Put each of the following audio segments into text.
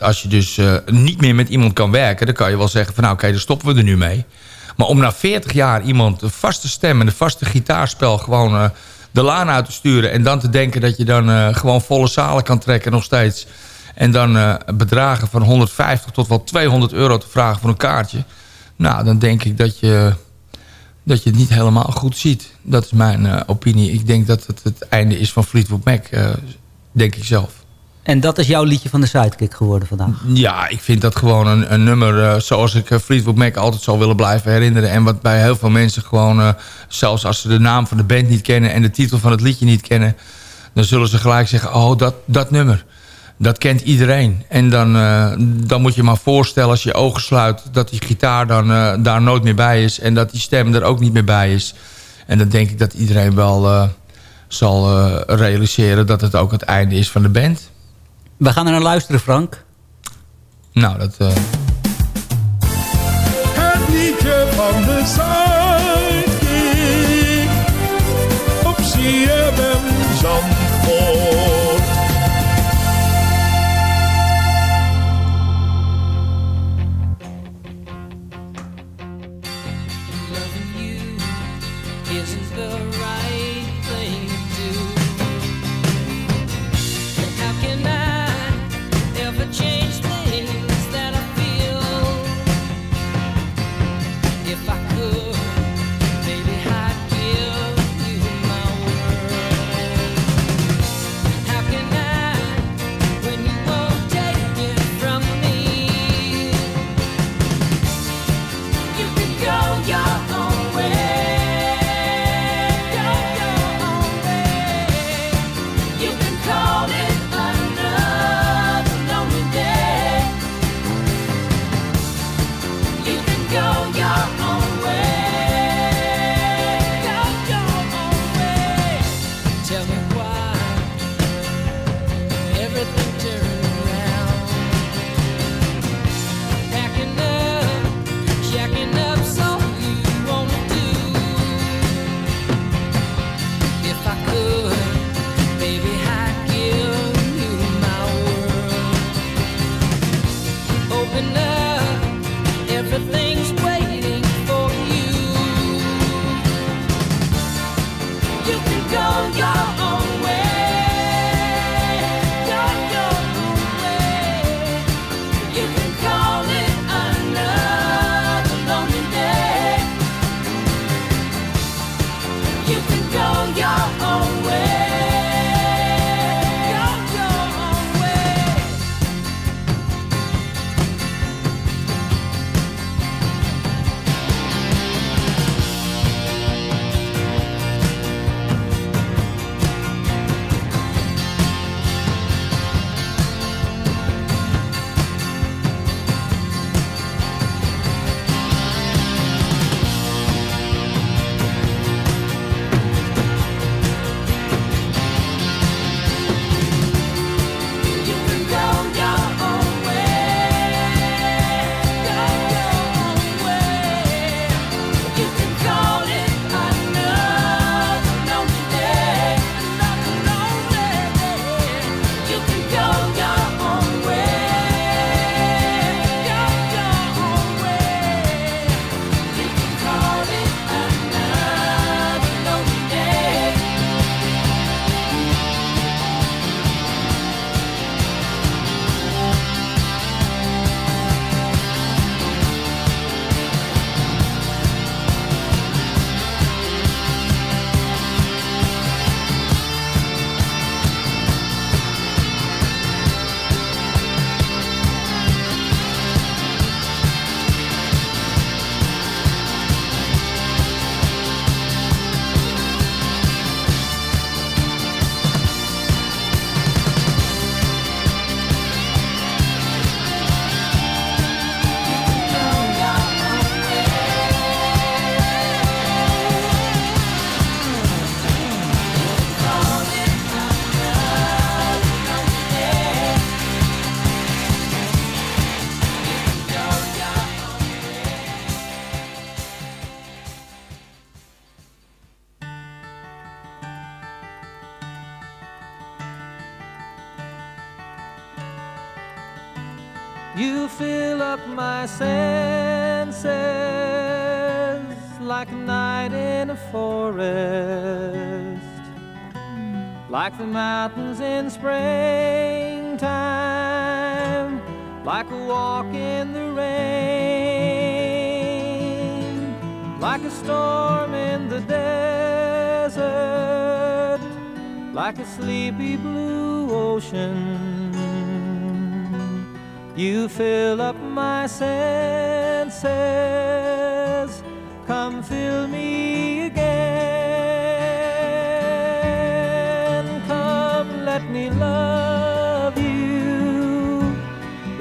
als je dus niet meer met iemand kan werken... dan kan je wel zeggen van nou oké, dan stoppen we er nu mee. Maar om na 40 jaar iemand een vaste stem en een vaste gitaarspel... gewoon de laan uit te sturen... en dan te denken dat je dan gewoon volle zalen kan trekken nog steeds... en dan bedragen van 150 tot wel 200 euro te vragen voor een kaartje... nou, dan denk ik dat je dat je het niet helemaal goed ziet. Dat is mijn opinie. Ik denk dat het het einde is van Fleetwood Mac, denk ik zelf. En dat is jouw liedje van de Sidekick geworden vandaag? Ja, ik vind dat gewoon een, een nummer uh, zoals ik Fleetwood Mac altijd zal willen blijven herinneren. En wat bij heel veel mensen gewoon, zelfs als ze de naam van de band niet kennen... en de titel van het liedje niet kennen... dan zullen ze gelijk zeggen, oh, dat, dat nummer dat kent iedereen. En dan, dan moet je maar voorstellen als je ogen sluit... dat die gitaar dan daar nooit meer bij is. En dat die stem er ook niet meer bij is. En dan denk ik dat iedereen wel zal realiseren... dat het ook het einde is van de band. We gaan er naar luisteren, Frank. Nou, dat... Het liedje van de Zuidkiek. Op CFM Zandvoort.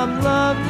from love.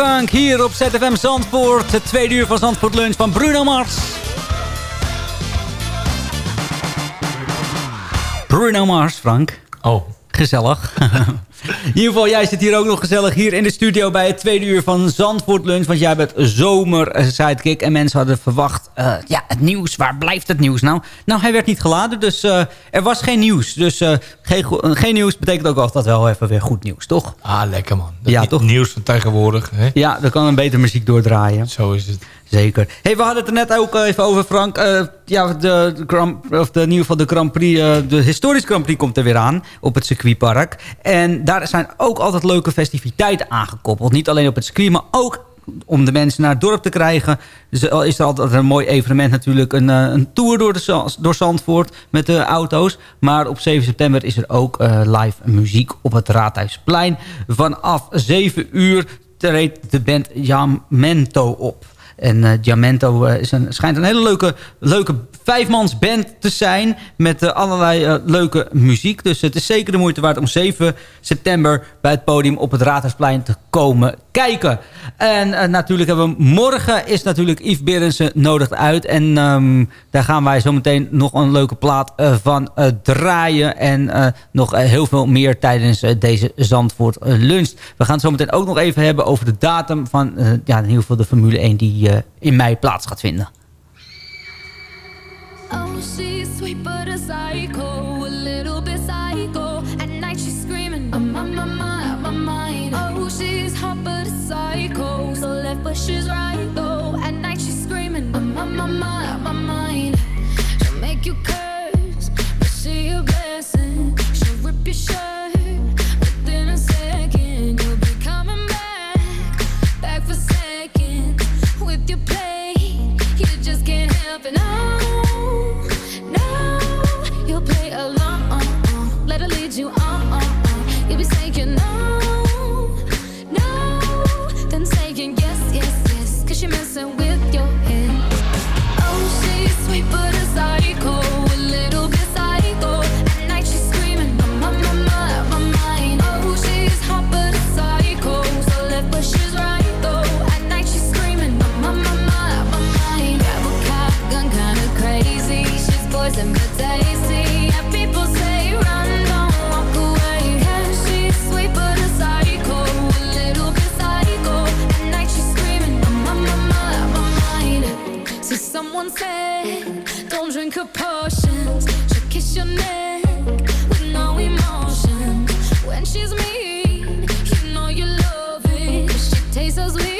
Funk hier op ZFM Zandvoort. Het tweede uur van Zandvoort Lunch van Bruno Mars. Bruno Mars, Frank. Oh. Gezellig. In ieder geval, jij zit hier ook nog gezellig hier in de studio bij het tweede uur van Zandvoort Lunch. Want jij bent zomer eh, sidekick en mensen hadden verwacht, eh, ja, het nieuws, waar blijft het nieuws nou? Nou, hij werd niet geladen, dus eh, er was geen nieuws. Dus geen, geen nieuws betekent ook altijd wel even weer goed nieuws, toch? Ah, lekker man. Dat Ja, toch? Nieuws van tegenwoordig. Hè? Ja, dan kan een beter muziek doordraaien. Zo is het. Zeker. Hey, we hadden het er net ook even over, Frank. Eh, ja, de, de, of de, in ieder geval de Grand Prix, eh, de historisch Grand Prix komt er weer aan op het circuitpark. En daar zijn ook altijd leuke festiviteiten aangekoppeld. Niet alleen op het circuit, maar ook om de mensen naar het dorp te krijgen. Dus is er altijd een mooi evenement natuurlijk. Een, eh, een tour door, de, door Zandvoort met de auto's. Maar op 7 september is er ook live muziek op het Raadhuisplein. Vanaf 7 uur treedt de band Jamento op. En eh, is een, schijnt een hele leuke, leuke vijfmansband te zijn. Met eh, allerlei leuke muziek. Dus het is zeker de moeite waard om 7 september bij het podium op het Raadhuisplein te komen kijken. En natuurlijk hebben we morgen is natuurlijk Yves Berensen nodig uit. En ehm, daar gaan wij zometeen nog een leuke plaat van draaien. En nog heel veel meer tijdens deze Zandvoort lunch. We gaan het zometeen ook nog even hebben over de datum van ja, in ieder geval de Formule 1 die eh, in mei plaats gaat vinden. Oh, she's sweet but a psycho, a little bit psycho. At night she's screaming, I'm on my mind, my mind. Oh, she's hot but a psycho, so left but she's right though. At night she's screaming, I'm on my mind, my mind. She'll make you curse, but she a blessing. She'll rip your shirt enough. She'll your neck with no emotion. When she's mean, you know you love it. She tastes so sweet.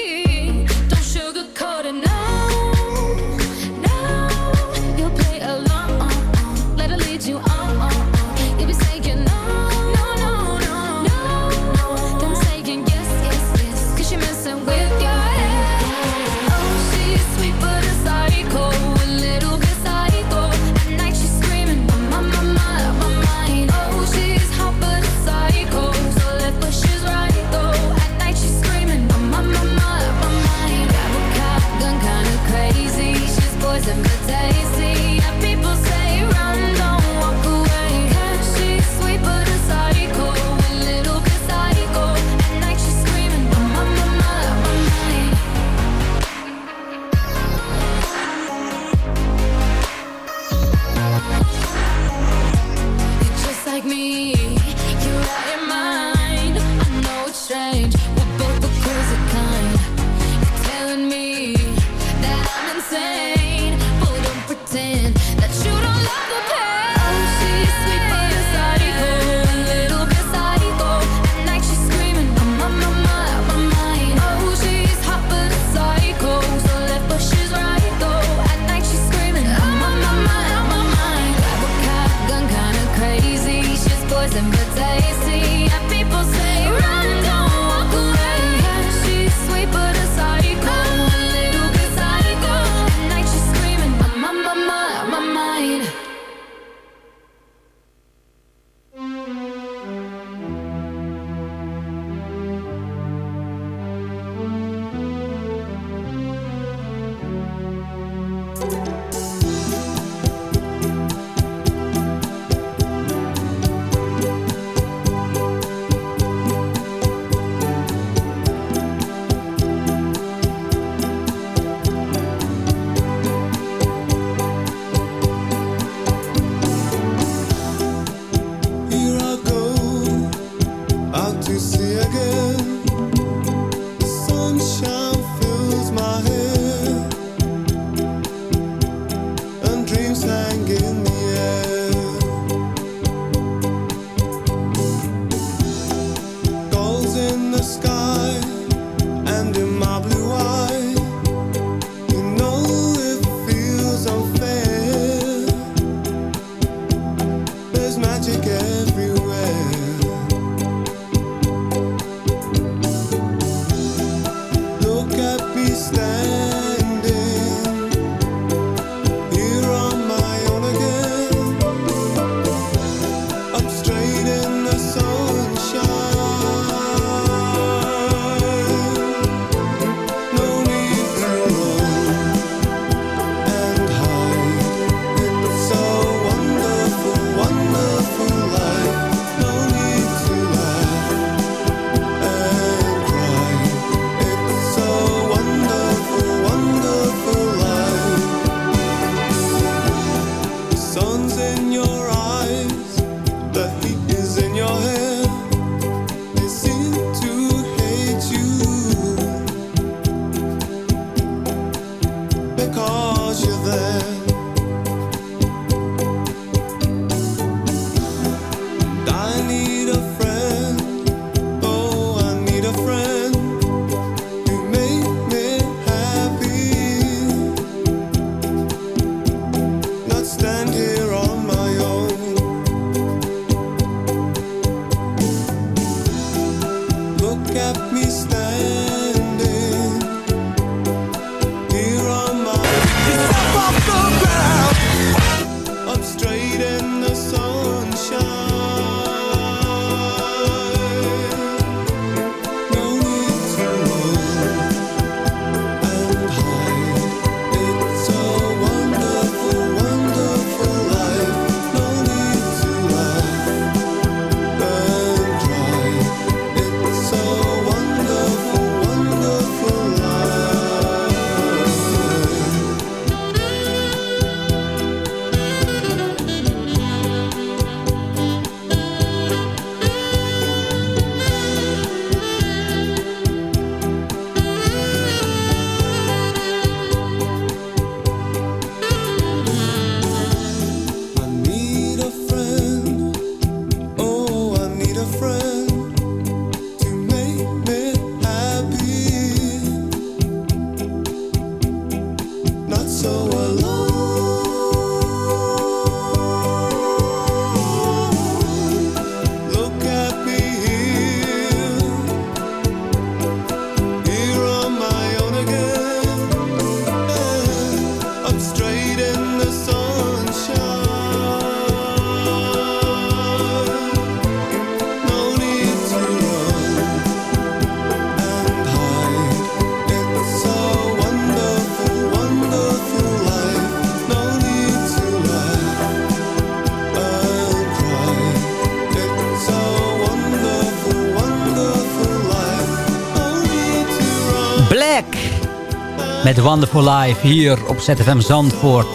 Met Wonderful Life hier op ZFM Zandvoort.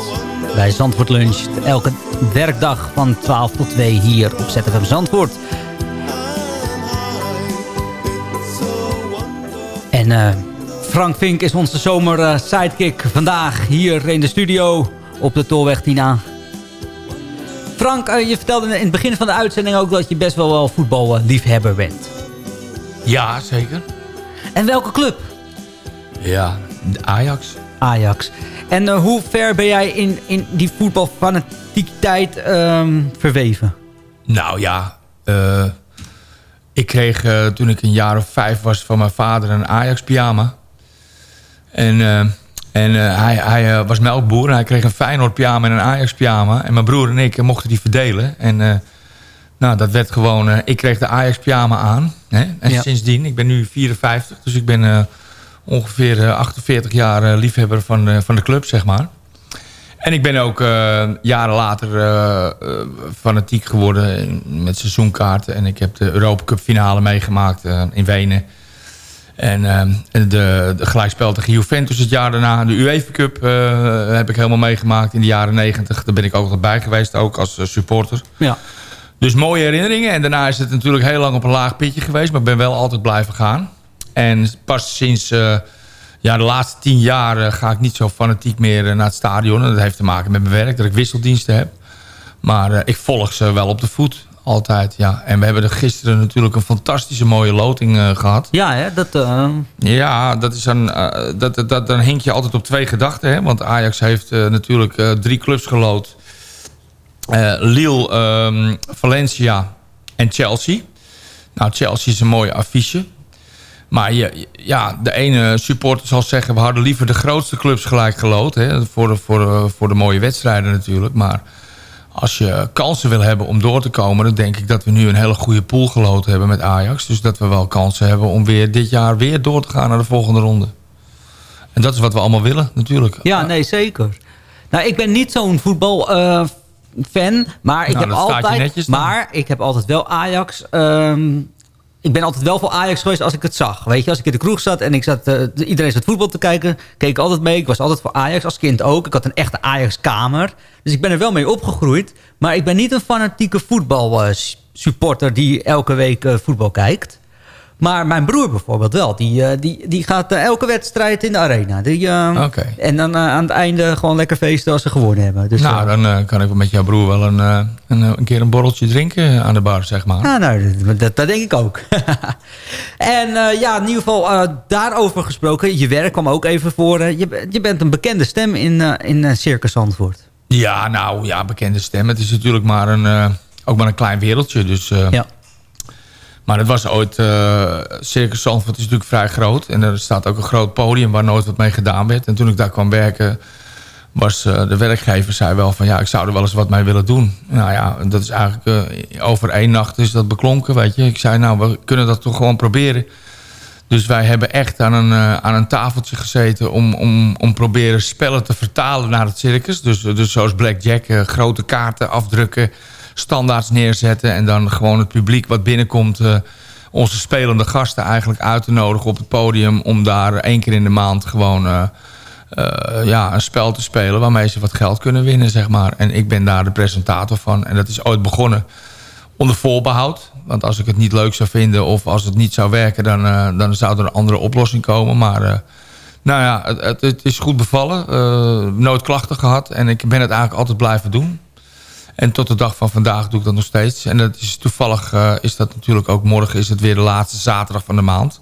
Bij Zandvoort Lunch. Elke werkdag van 12 tot 2 hier op ZFM Zandvoort. En eh, Frank Vink is onze zomer eh, sidekick vandaag hier in de studio op de Tolweg Tina. Frank, eh, je vertelde in het begin van de uitzending ook dat je best wel wel voetballiefhebber bent. Ja, zeker. En welke club? Ja, Ajax. Ajax. En eh, hoe ver ben jij in, in die voetbalfanatiekiteit ehm verweven? Nou ja, eh, ik kreeg eh, toen ik een jaar of vijf was van mijn vader een Ajax pyjama. En, en hij, hij was melkboer en hij kreeg een Feyenoord pyjama en een Ajax pyjama. En mijn broer en ik mochten die verdelen. En nou, dat werd gewoon, ik kreeg de Ajax pyjama aan. Hè? En Ja. sindsdien, ik ben nu 54, dus ik ben ongeveer eh, 48 jaar eh, liefhebber van, eh, van de club, zeg maar. En ik ben ook eh, jaren later eh, eh, fanatiek geworden met seizoenkaarten. En ik heb de Europa Cup finale meegemaakt eh, in Wenen. En eh, de, de gelijkspel tegen Juventus het jaar daarna. De UEFA Cup eh, heb ik helemaal meegemaakt in de jaren 90. Daar ben ik ook altijd bij geweest, ook als eh, supporter. Ja. Dus mooie herinneringen. En daarna is het natuurlijk heel lang op een laag pitje geweest. Maar ik ben wel altijd blijven gaan. En pas sinds eh, ja, de laatste tien jaar eh, ga ik niet zo fanatiek meer eh, naar het stadion. En dat heeft te maken met mijn werk, dat ik wisseldiensten heb. Maar ik volg ze wel op de voet. Altijd, ja. En we hebben er gisteren natuurlijk een fantastische mooie loting eh, gehad. Ja, hè, dat... Ja, dat is dan, eh, dat, dat, dat- dan hink je altijd op twee gedachten. Hè? Want Ajax heeft natuurlijk drie clubs geloot. Lille, ehm, Valencia en Chelsea. Nou, Chelsea is een mooie affiche. Maar je, ja, de ene supporter zal zeggen... we hadden liever de grootste clubs gelijk gelood. Hè, voor, de, voor, de, voor de mooie wedstrijden natuurlijk. Maar als je kansen wil hebben om door te komen... dan denk ik dat we nu een hele goede pool gelood hebben met Ajax. Dus dat we wel kansen hebben om weer dit jaar weer door te gaan naar de volgende ronde. En dat is wat we allemaal willen natuurlijk. Ja, nee, zeker. Nou, ik ben niet zo'n voetbalfan, maar ik Nou, heb altijd, maar ik heb altijd wel Ajax. ehm, ik ben altijd wel voor Ajax geweest als ik het zag. Weet je, als ik in de kroeg zat en ik zat, eh, iedereen zat voetbal te kijken, keek ik altijd mee. Ik was altijd voor Ajax als kind ook. Ik had een echte Ajax-kamer. Dus ik ben er wel mee opgegroeid. Maar ik ben niet een fanatieke voetbalsupporter die elke week eh, voetbal kijkt. Maar mijn broer bijvoorbeeld wel. Die, eh, die, die gaat eh, elke wedstrijd in de arena. Die, eh. En dan aan het einde gewoon lekker feesten als ze gewonnen hebben. Dus, nou, dan kan ik met jouw broer wel een, een, een keer een borreltje drinken aan de bar, zeg maar. Ja, nou, dat, dat, dat denk ik ook. en ja, in ieder geval daarover gesproken. Je werk kwam ook even voor. je, je bent een bekende stem in, in Circus Zandvoort. Ja, nou, ja, bekende stem. Het is natuurlijk maar een, ook maar een klein wereldje. Dus, Ja. Maar het was ooit... eh Circus Zandvoort is natuurlijk vrij groot. En er staat ook een groot podium waar nooit wat mee gedaan werd. En toen ik daar kwam werken... was eh, de werkgever zei wel van... ja, ik zou er wel eens wat mee willen doen. Nou ja, dat is eigenlijk... eh, over één nacht is dat beklonken, weet je. Ik zei, nou, we kunnen dat toch gewoon proberen. Dus wij hebben echt aan een, aan een tafeltje gezeten... Om, om, om proberen spellen te vertalen naar het circus. Dus, dus zoals Blackjack, grote kaarten afdrukken... standaards neerzetten... en dan gewoon het publiek wat binnenkomt... eh, onze spelende gasten eigenlijk uit te nodigen op het podium... om daar één keer in de maand gewoon... eh, eh, ja, een spel te spelen waarmee ze wat geld kunnen winnen, zeg maar. En ik ben daar de presentator van. En dat is ooit begonnen onder voorbehoud. Want als ik het niet leuk zou vinden of als het niet zou werken... dan, dan zou er een andere oplossing komen. Maar nou ja, het, het, is goed bevallen. nooit klachten gehad. En ik ben het eigenlijk altijd blijven doen. En tot de dag van vandaag doe ik dat nog steeds. En dat is toevallig eh, is dat natuurlijk ook morgen... is het weer de laatste zaterdag van de maand.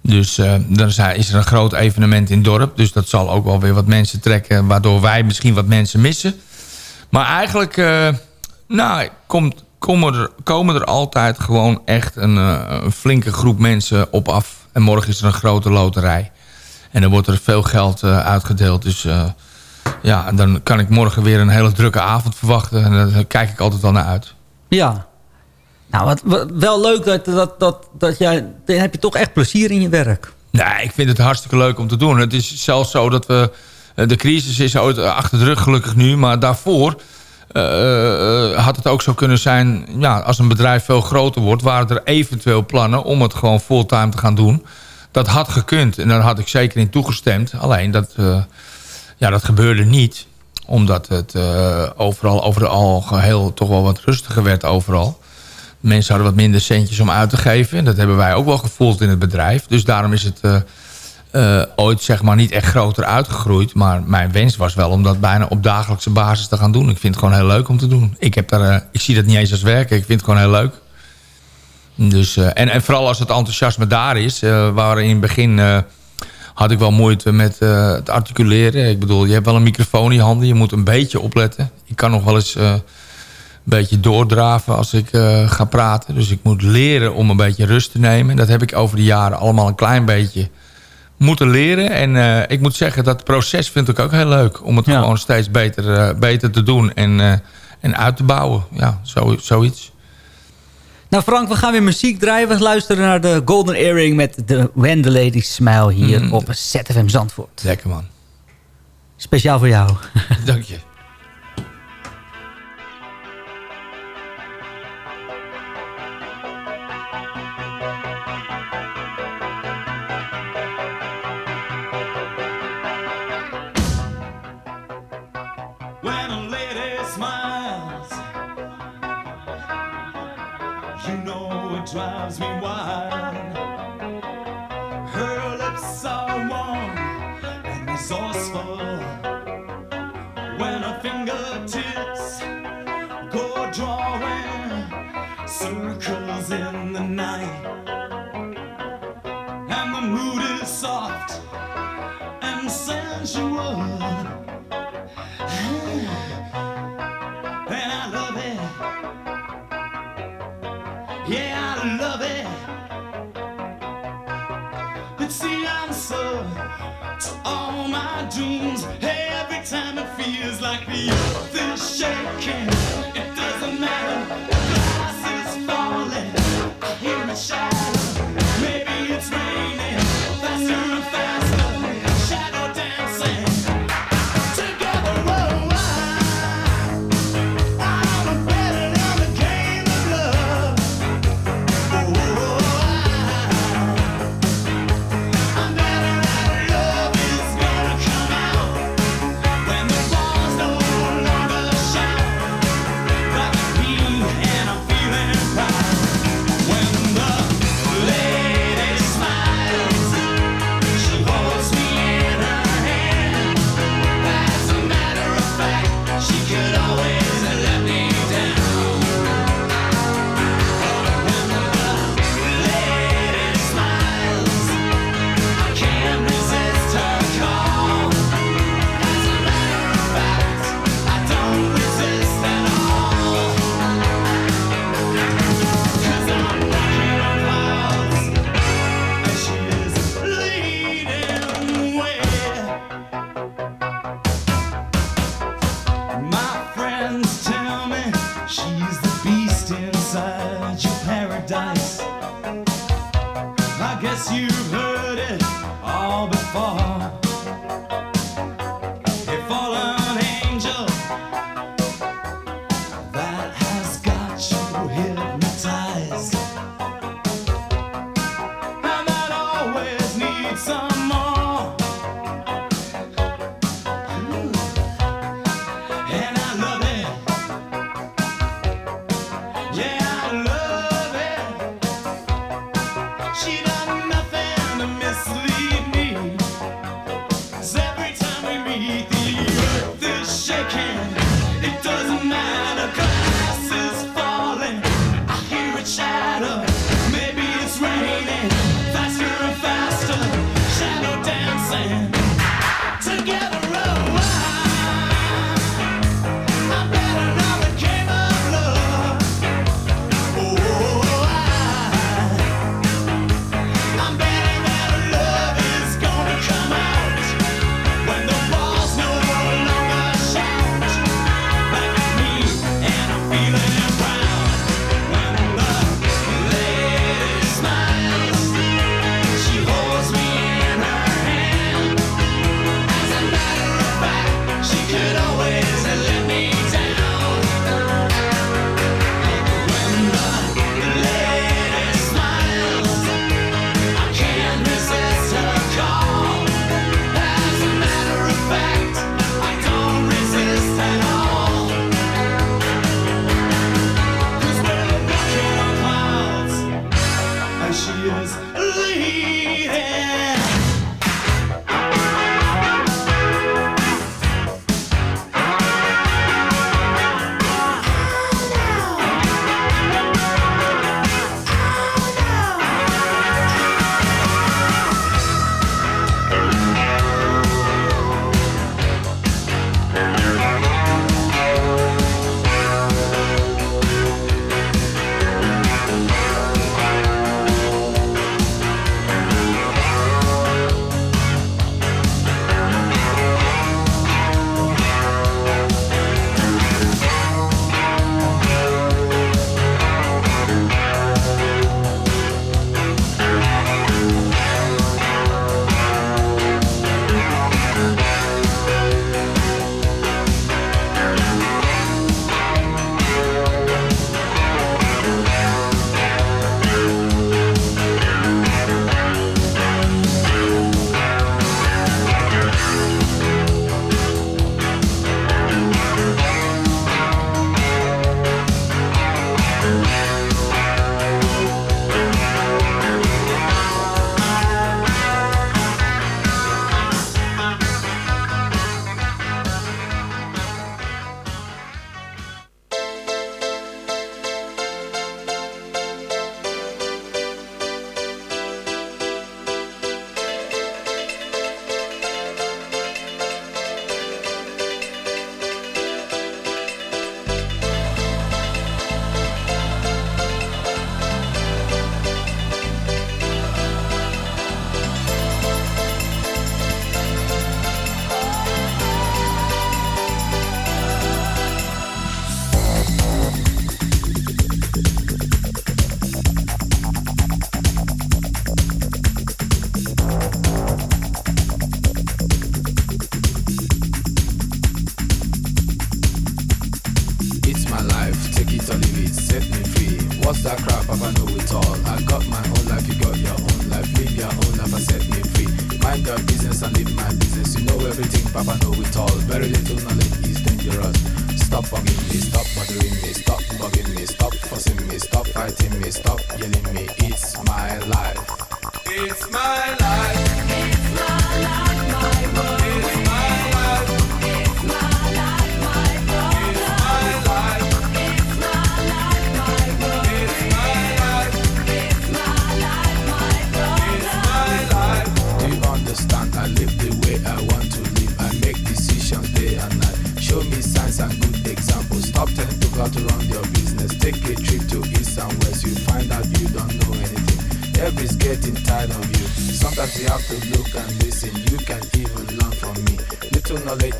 Dus eh, dan is er een groot evenement in het dorp. Dus dat zal ook wel weer wat mensen trekken... waardoor wij misschien wat mensen missen. Maar eigenlijk... eh, nou, komt, komen, er, komen er altijd gewoon echt een, een flinke groep mensen op af. En morgen is er een grote loterij. En dan wordt er veel geld uitgedeeld. Dus ja, en dan kan ik morgen weer een hele drukke avond verwachten. En daar kijk ik altijd al naar uit. Ja. Nou, wat, wat- wel leuk dat, dat, dat, dat jij... Dan heb je toch echt plezier in je werk. Nee, ik vind het hartstikke leuk om te doen. Het is zelfs zo dat we... eh, De crisis is ooit achter de rug gelukkig nu. Maar daarvoor eh, eh, had het ook zo kunnen zijn... Ja, als een bedrijf veel groter wordt... waren er eventueel plannen om het gewoon fulltime te gaan doen. Dat had gekund. En daar had ik zeker in toegestemd. Alleen dat, ja, dat gebeurde niet. Omdat het eh, overal over al geheel toch wel wat rustiger werd overal. Mensen hadden wat minder centjes om uit te geven. En dat hebben wij ook wel gevoeld in het bedrijf. Dus daarom is het eh, eh, ooit zeg maar niet echt groter uitgegroeid. Maar mijn wens was wel om dat bijna op dagelijkse basis te gaan doen. Ik vind het gewoon heel leuk om te doen. Ik, heb daar, ik zie dat niet eens als werken. Ik vind het gewoon heel leuk. Dus, en, en vooral als het enthousiasme daar is. waar in het begin had ik wel moeite met eh, het articuleren. Ik bedoel, je hebt wel een microfoon in je handen. Je moet een beetje opletten. Ik kan nog wel eens... eh, een beetje doordraven als ik eh, ga praten. Dus ik moet leren om een beetje rust te nemen. Dat heb ik over de jaren allemaal een klein beetje moeten leren. En ik moet zeggen, dat proces vind ik ook heel leuk. Om het Ja. gewoon steeds beter, beter te doen en, en uit te bouwen. Ja, zo, zoiets. Nou Frank, we gaan weer muziek draaien. We luisteren naar de Golden Earring met de When the Ladies Smile hier Mm. op ZFM Zandvoort. Lekker man. Speciaal voor jou. Dank je. you would. and I love it. Yeah, I love it. It's the answer to all my dreams. Every time it feels like the earth is shaking, it doesn't matter. Glass is falling. I hear it shout.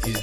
Is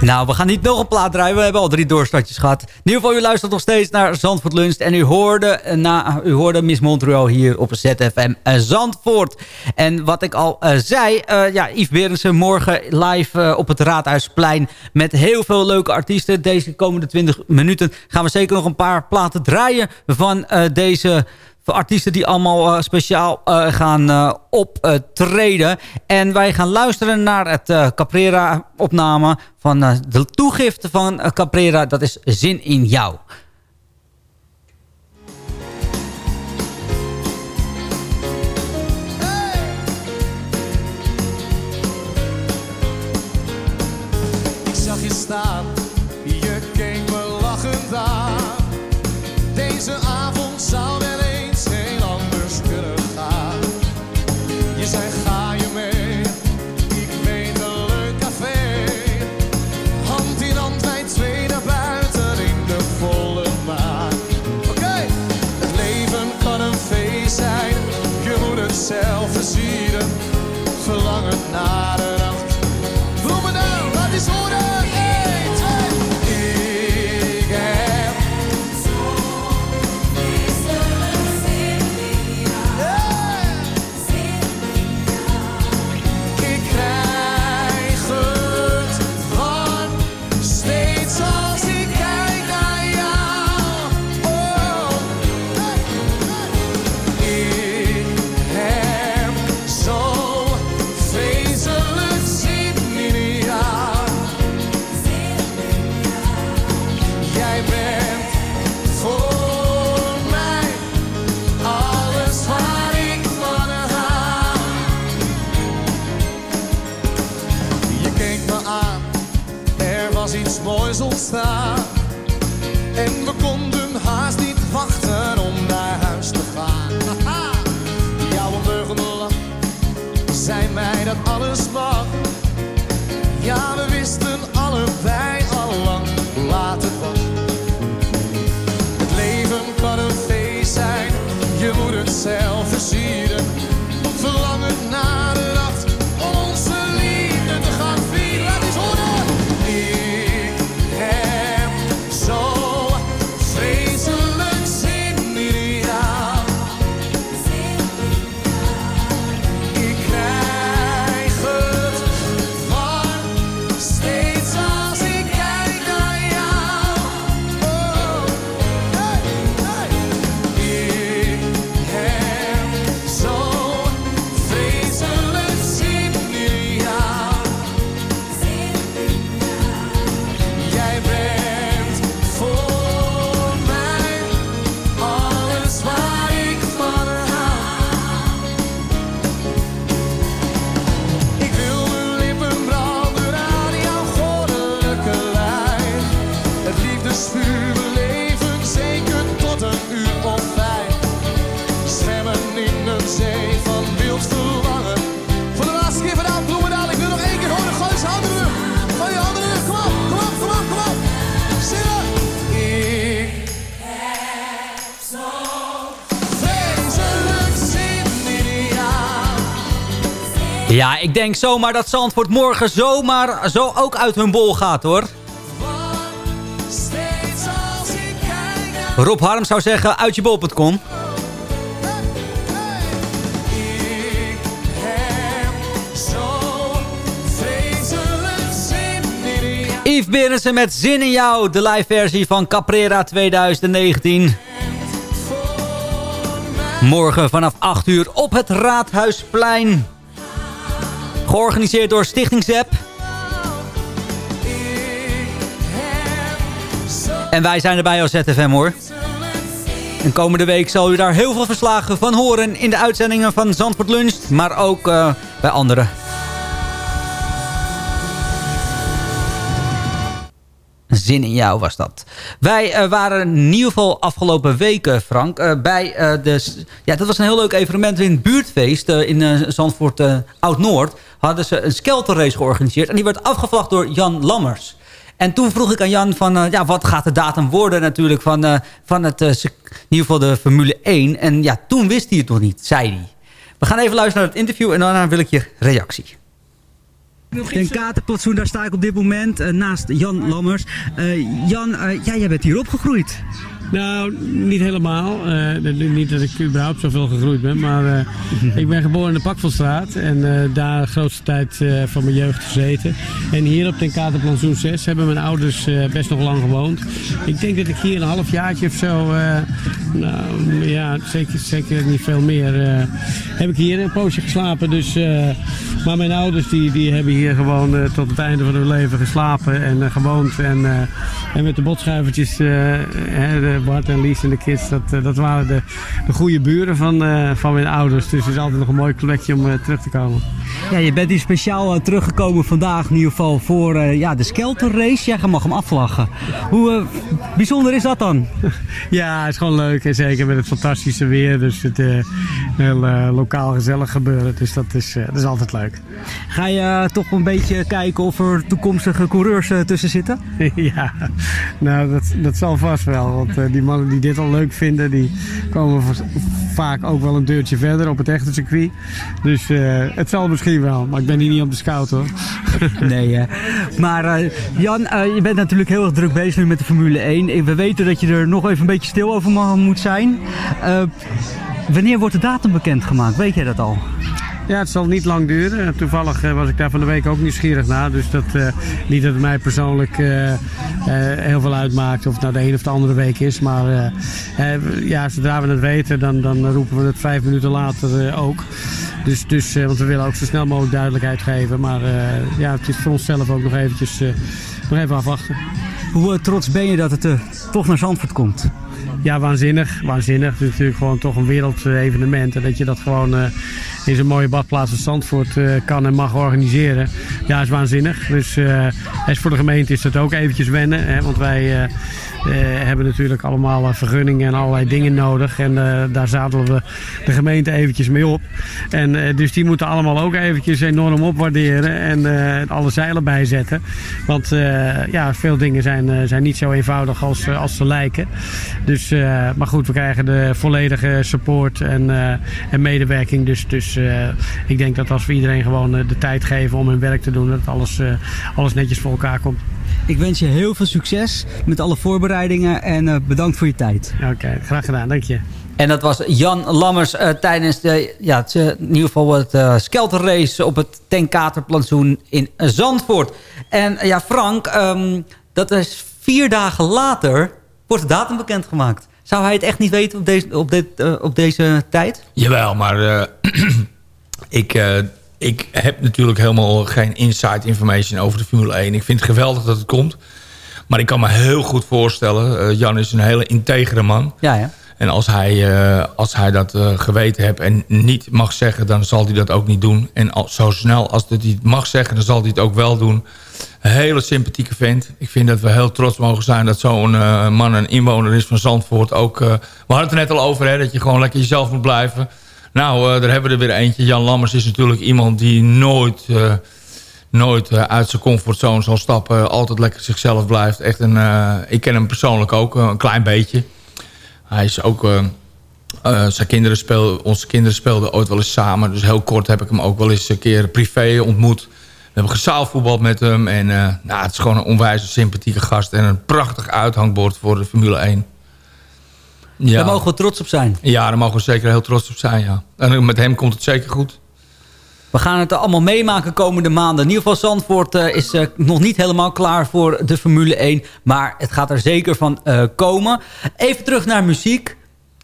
Nou, we gaan niet nog een plaat draaien. We hebben al drie doorstartjes gehad. In ieder geval, u luistert nog steeds naar Zandvoort Lunch. En u hoorde, eh, na, u hoorde Miss Montreal hier op ZFM eh, Zandvoort. En wat ik al eh, zei, ja, Yves Berensen morgen live op het Raadhuisplein... met heel veel leuke artiesten. Deze komende 20 minuten gaan we zeker nog een paar platen draaien... van deze artiesten die allemaal eh, speciaal eh, gaan eh, optreden. en wij gaan luisteren naar het Caprera-opname van de toegifte van Caprera. Dat is Zin in jou. Ik zag je staan, je keek me lachend aan. Deze avond Ja, ik denk zomaar dat Zandvoort morgen zomaar zo ook uit hun bol gaat, hoor. Rob Harm zou zeggen, uit je bol.com. Yves Berensen met Zin in jou, de live versie van Caprera 2019. Morgen vanaf 8 uur op het Raadhuisplein. Georganiseerd door Stichting ZEP. En wij zijn erbij als ZFM hoor. En komende week zal u daar heel veel verslagen van horen in de uitzendingen van Zandvoort Lunch, maar ook eh, bij anderen. Zin in jou was dat. Wij eh, waren in ieder geval afgelopen weken, Frank, eh, bij eh, de... Ja, dat was een heel leuk evenement in het buurtfeest in Zandvoort Oud-Noord. Hadden ze een skelterrace georganiseerd en die werd afgevlacht door Jan Lammers. En toen vroeg ik aan Jan van, ja, wat gaat de datum worden natuurlijk van, van het, in de Formule 1. En ja, toen wist hij het nog niet, zei hij. We gaan even luisteren naar het interview en daarna wil ik je reactie. Ten Katerplantsoen, daar sta ik op dit moment eh, naast Jan Lammers. Eh, Jan, eh, ja, jij bent hier opgegroeid. Nou, niet helemaal. Eh, niet dat ik überhaupt zoveel gegroeid ben. Maar eh, ik ben geboren in de Pakvelstraat. En eh, daar de grootste tijd van mijn jeugd gezeten. En hier op Ten Katerplantsoen 6 hebben mijn ouders best nog lang gewoond. Ik denk dat ik hier een half jaartje of zo... nou ja, zeker, niet veel meer. heb ik hier een poosje geslapen. Dus, maar mijn ouders die, die hebben hier gewoon tot het einde van hun leven geslapen en gewoond. En, en met de botschuivertjes, eh, Bart en Lies en de kids, dat, eh, dat waren de, de goede buren van, eh, van mijn ouders. Dus het is altijd nog een mooi plekje om terug te komen. Ja, je bent hier speciaal teruggekomen vandaag in ieder geval voor ja, de Skelterrace. Jij mag hem afvlaggen. Hoe bijzonder is dat dan? Ja, het is gewoon leuk en zeker met het fantastische weer. Dus het heel lokaal gezellig gebeuren. Dus dat is, dat is altijd leuk. Ga je toch een beetje kijken of er toekomstige coureurs tussen zitten? ja, nou dat, dat zal vast wel. Want eh, die mannen die dit al leuk vinden, die komen va- vaak ook wel een deurtje verder op het echte circuit. Dus eh, het zal misschien wel, maar ik ben hier niet op de scout hoor. Nee. Maar eh, Jan, je bent natuurlijk heel erg druk bezig nu met de Formule 1. Ik- We weten dat je er nog even een beetje stil over mag- moet zijn. Wanneer wordt de datum bekendgemaakt? Weet jij dat al? Ja, het zal niet lang duren. Toevallig eh, was ik daar van de week ook nieuwsgierig naar. Dus dat, eh, niet dat het mij persoonlijk eh, heel veel uitmaakt of het nou de een of de andere week is. Maar ja, zodra we het weten, dan, dan roepen we het vijf minuten later ook. Dus, dus, want we willen ook zo snel mogelijk duidelijkheid geven. Maar ja, het is voor onszelf ook nog eventjes nog even afwachten. Hoe trots ben je dat het toch naar Zandvoort komt? Ja, waanzinnig. Waanzinnig. Het is natuurlijk gewoon toch een wereldevenement. En dat je dat gewoon in zo'n mooie badplaats als Zandvoort eh, kan en mag organiseren. Ja, is waanzinnig. Dus eh, is voor de gemeente is dat ook eventjes wennen. Hè, want wij eh, hebben natuurlijk allemaal vergunningen en allerlei dingen nodig. En daar zadelen we de gemeente eventjes mee op. En dus die moeten allemaal ook eventjes enorm opwaarderen. En alle zeilen bijzetten. Want ja, veel dingen zijn, zijn niet zo eenvoudig als, als ze lijken. Dus, maar goed, we krijgen de volledige support en, en medewerking. Dus, dus eh, ik denk dat als we iedereen gewoon eh, de tijd geven om hun werk te doen, dat alles, eh, alles netjes voor elkaar komt. Ik wens je heel veel succes met alle voorbereidingen en eh, bedankt voor je tijd. Oké, graag gedaan. Dank je. En dat was Jan Lammers eh, tijdens de, ja, het, eh, in ieder geval het eh skelterrace op het Tenkaterplantsoen in Zandvoort. En ja, Frank, ehm, dat is vier dagen later wordt de datum bekendgemaakt. Zou hij het echt niet weten op deze, op dit, eh, op deze tijd? Jawel, maar eh, ik, eh, ik heb natuurlijk helemaal geen inside information over de Formule 1. Ik vind het geweldig dat het komt. Maar ik kan me heel goed voorstellen, Jan is een hele integere man. Ja, ja. En als hij, eh, als hij dat eh, geweten heeft en niet mag zeggen, dan zal hij dat ook niet doen. En zo snel als hij het mag zeggen, dan zal hij het ook wel doen. Hele sympathieke vent. Ik vind dat we heel trots mogen zijn dat zo'n eh, man een inwoner is van Zandvoort. Ook, we hadden het er net al over, hè, dat je gewoon lekker jezelf moet blijven. Nou, eh, daar hebben we er weer eentje. Jan Lammers is natuurlijk iemand die nooit, nooit uit zijn comfortzone zal stappen. Altijd lekker zichzelf blijft. Echt een, ik ken hem persoonlijk ook, een klein beetje. Hij is ook... eh, eh, zijn kinderen speelden, onze kinderen speelden ooit wel eens samen. Dus heel kort heb ik hem ook wel eens een keer privé ontmoet. We hebben gezaalvoetbald met hem. En eh, nou, het is gewoon een onwijs sympathieke gast. En een prachtig uithangbord voor de Formule 1. Ja. Daar mogen we trots op zijn. Ja, daar mogen we zeker heel trots op zijn, ja. En met hem komt het zeker goed. We gaan het allemaal meemaken komende maanden. In ieder geval Zandvoort eh, is eh, nog niet helemaal klaar voor de Formule 1. Maar het gaat er zeker van eh, komen. Even terug naar muziek.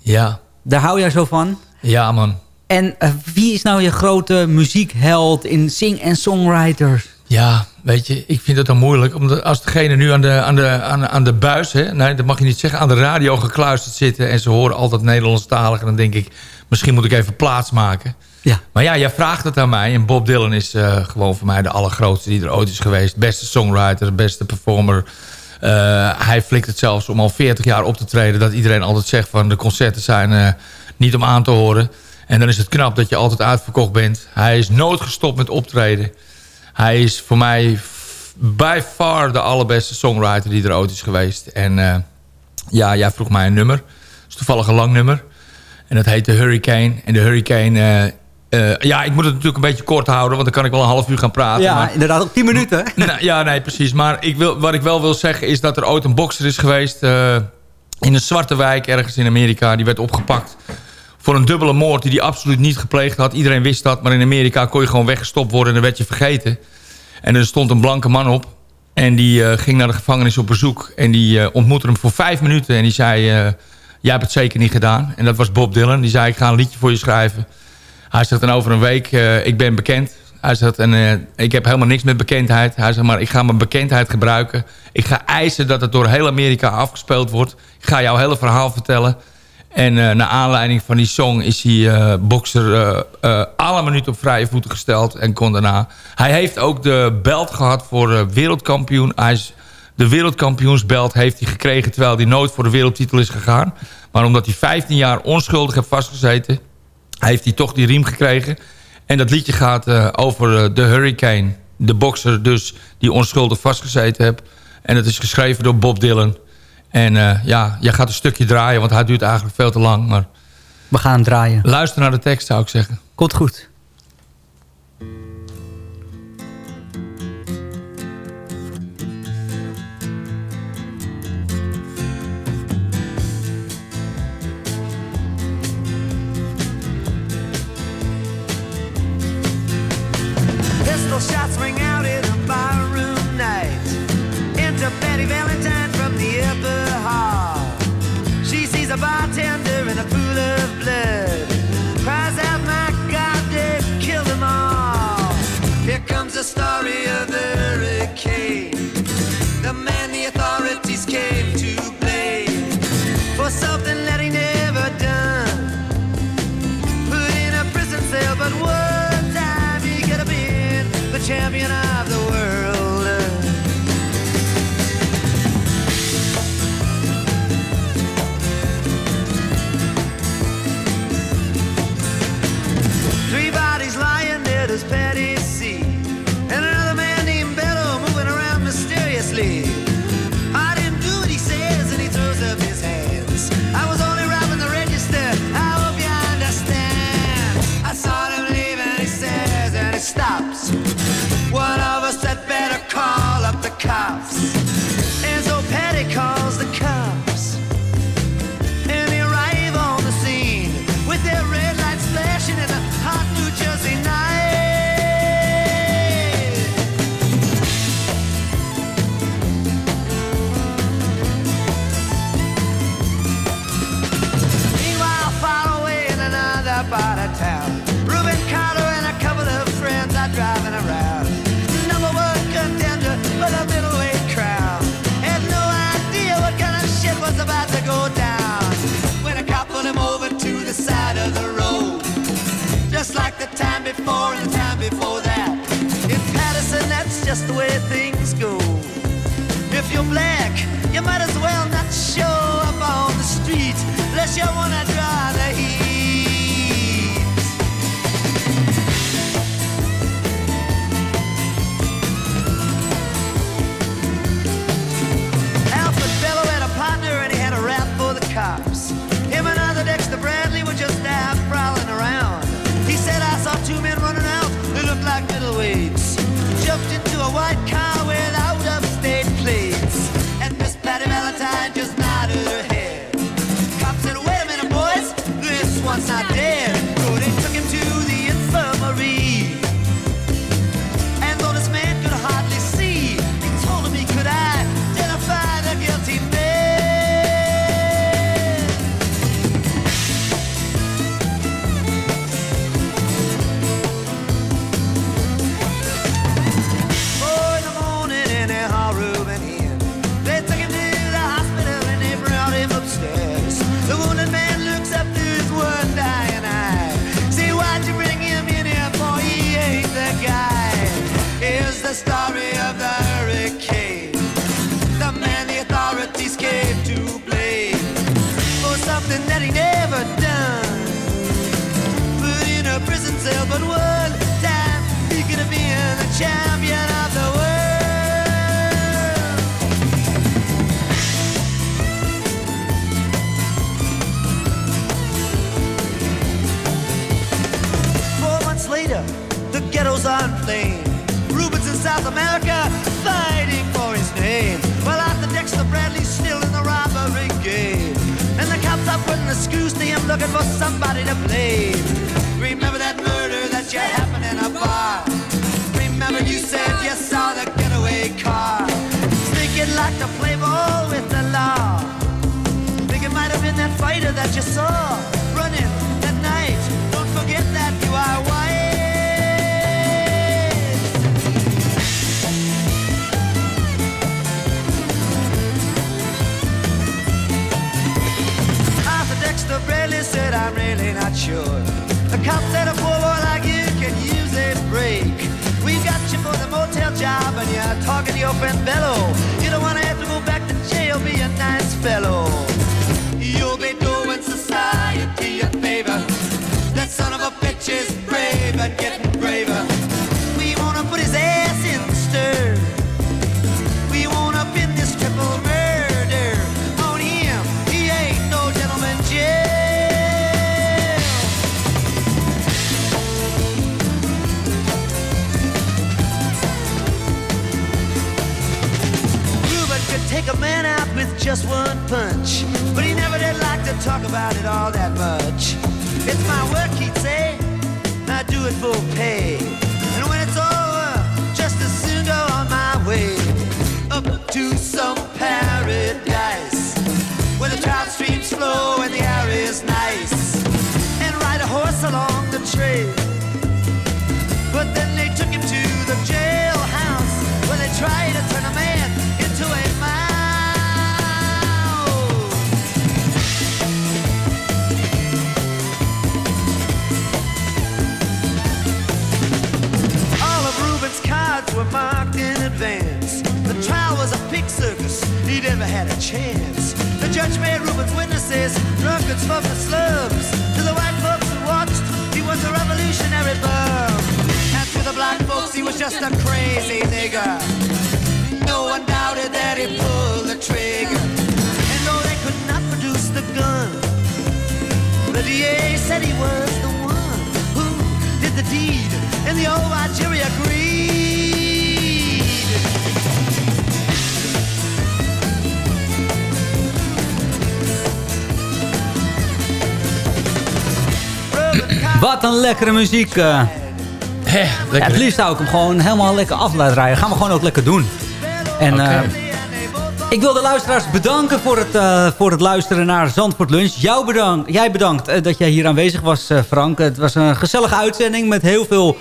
Ja, Daar hou jij zo van. ja man. En wie is nou je grote muziekheld in sing- en songwriters? Ja, weet je, ik vind het dan moeilijk. Omdat als degene nu aan de, aan de, aan, aan de buis, hè, nee, dat mag je niet zeggen, aan de radio gekluisterd zitten en ze horen altijd Nederlandstalig, en dan denk ik, misschien moet ik even plaats maken. Ja. Maar ja, jij vraagt het aan mij en Bob Dylan is eh, gewoon voor mij de allergrootste die er ooit is geweest. Beste songwriter, beste performer. Eh, hij flikt het zelfs om al 40 jaar op te treden. Dat iedereen altijd zegt van de concerten zijn eh, niet om aan te horen. En dan is het knap dat je altijd uitverkocht bent. Hij is nooit gestopt met optreden. Hij is voor mij by far de allerbeste songwriter die er ooit is geweest. En ja, jij vroeg mij een nummer. Het is toevallig een lang nummer. En dat heet de Hurricane. En de Hurricane... eh, ja, ik moet het natuurlijk een beetje kort houden... want dan kan ik wel een half uur gaan praten. Ja, maar- inderdaad, op 10 minuten. nou, ja, nee, precies. Maar ik wil, wat ik wel wil zeggen is dat er ooit een bokser is geweest... eh, in een zwarte wijk ergens in Amerika. Die werd opgepakt voor een dubbele moord die hij absoluut niet gepleegd had. Iedereen wist dat, maar in Amerika kon je gewoon weggestopt worden... en dan werd je vergeten. En er stond een blanke man op. En die eh, ging naar de gevangenis op bezoek. En die ontmoette hem voor vijf minuten. En die zei, jij hebt het zeker niet gedaan. En dat was Bob Dylan. Die zei, ik ga een liedje voor je schrijven. Hij zegt dan over een week, eh, ik ben bekend. Hij zegt, en, eh, ik heb helemaal niks met bekendheid. Hij zegt, maar ik ga mijn bekendheid gebruiken. Ik ga eisen dat het door heel Amerika afgespeeld wordt. Ik ga jouw hele verhaal vertellen. En eh, naar aanleiding van die song is hij eh bokser alle minuten op vrije voeten gesteld. En kon daarna... Hij heeft ook de belt gehad voor wereldkampioen. Hij de wereldkampioensbelt heeft hij gekregen terwijl hij nooit voor de wereldtitel is gegaan. Maar omdat hij 15 jaar onschuldig heeft vastgezeten... heeft hij toch die riem gekregen. En dat liedje gaat eh, over eh, de Hurricane. De bokser dus die onschuldig vastgezeten heeft. En het is geschreven door Bob Dylan. En eh, ja, jij gaat een stukje draaien, want hij duurt eigenlijk veel te lang. Maar We gaan draaien. luister naar de tekst, zou ik zeggen. Komt goed. You wanna draw the looking for somebody to blame. Remember that murder that you happened in a bar. Remember you said you saw the getaway car. Sneaking like to play ball with the law. Think it might have been that fighter that you saw running that night. Don't forget that you are. Arthur Dexter Bradley said, I'm really not sure. The cop said a poor boy like you can use a break. Motel job and you're talking to your friend Bello. You don't want to have to go back to jail, be a nice fellow. You'll be doing society a favor. That son of a bitch is brave and getting just one punch, but he never did like to talk about it all that much. It's my work, he'd say. I do it for pay. And when it's over, just as soon go on my way up to some paradise where the trout streams flow and the air is nice, and ride a horse along the trail. But then they took him to the jailhouse where they tried to turn a man drunkards from the slums. To the white folks who watched, he was a revolutionary bum. And to the black folks, he was just a crazy nigger. No one doubted that he pulled the trigger. And though they could not produce the gun, the DA said he was the one who did the deed, and the old jury agreed. Wat een lekkere muziek. eh. Lekker. het liefst zou ik hem gewoon helemaal lekker af laten rijden. Gaan we gewoon ook lekker doen. En eh, ik wil de luisteraars bedanken voor het, eh, voor het luisteren naar Zandvoort Lunch. Jou bedankt, jij bedankt dat jij hier aanwezig was, Frank. Het was een gezellige uitzending met heel veel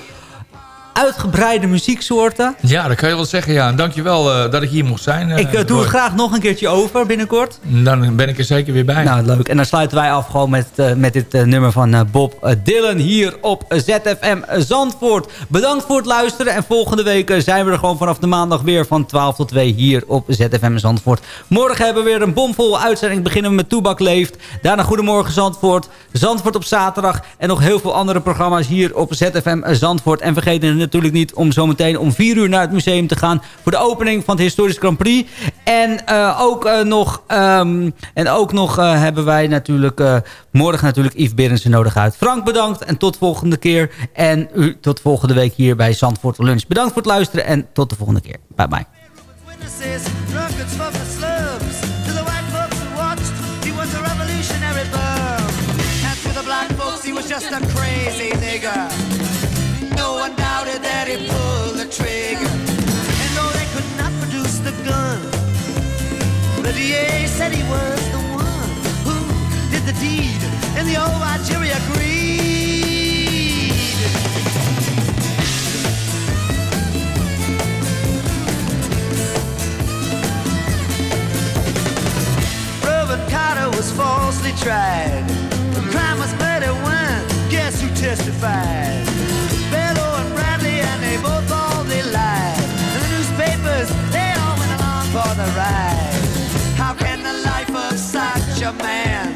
uitgebreide muzieksoorten. Ja, dat kan je wel zeggen, ja. En dankjewel uh, dat ik hier mocht zijn. Uh, ik uh, doe het graag nog een keertje over binnenkort. Dan ben ik er zeker weer bij. Nou, leuk. En dan sluiten wij af gewoon met, uh, met dit uh, nummer van Bob Dylan hier op ZFM Zandvoort. Bedankt voor het luisteren. En volgende week zijn we er gewoon vanaf de maandag weer van 12 tot 2 hier op ZFM Zandvoort. Morgen hebben we weer een bomvolle uitzending. Beginnen we met Toebak Leeft. Daarna Goedemorgen Zandvoort. Zandvoort op zaterdag. En nog heel veel andere programma's hier op ZFM Zandvoort. En vergeet natuurlijk niet om zometeen om 4 uur naar het museum te gaan... voor de opening van het Historisch Grand Prix. En uh, ook uh, nog, um, en ook nog uh, hebben wij natuurlijk morgen natuurlijk Yves Berensen nodig uit. Frank bedankt en tot volgende keer. En u tot volgende week hier bij Zandvoort Lunch. Bedankt voor het luisteren en tot de volgende keer. Bye bye. One doubted that he pulled the trigger. And though they could not produce the gun, DA said he was the one who did the deed. And the old jury agreed. Robert Carter was falsely tried. The crime was murder one. Guess who testified? for the ride. How can the life of such a man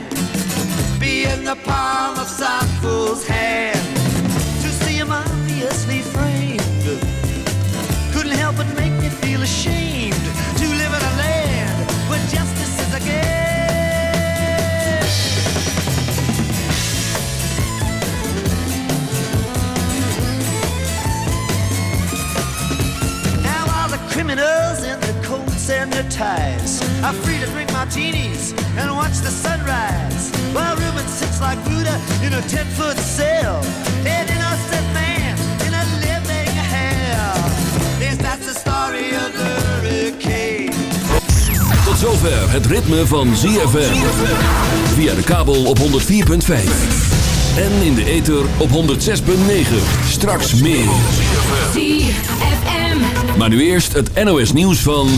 be in the palm of some fool's hand? To see him obviously framed couldn't help but make me feel ashamed to live in a land where justice is again. criminals ties. I'm free to drink martinis and watch the sunrise. While Reuben sits like Buddha in a ten foot cell. An innocent man in a living hell. Yes, that's the story of the hurricane. Tot zover het ritme van ZFM. Via de kabel op 104.5. En in de ether op 106.9. Straks meer. ZFM. Maar nu eerst het NOS nieuws van...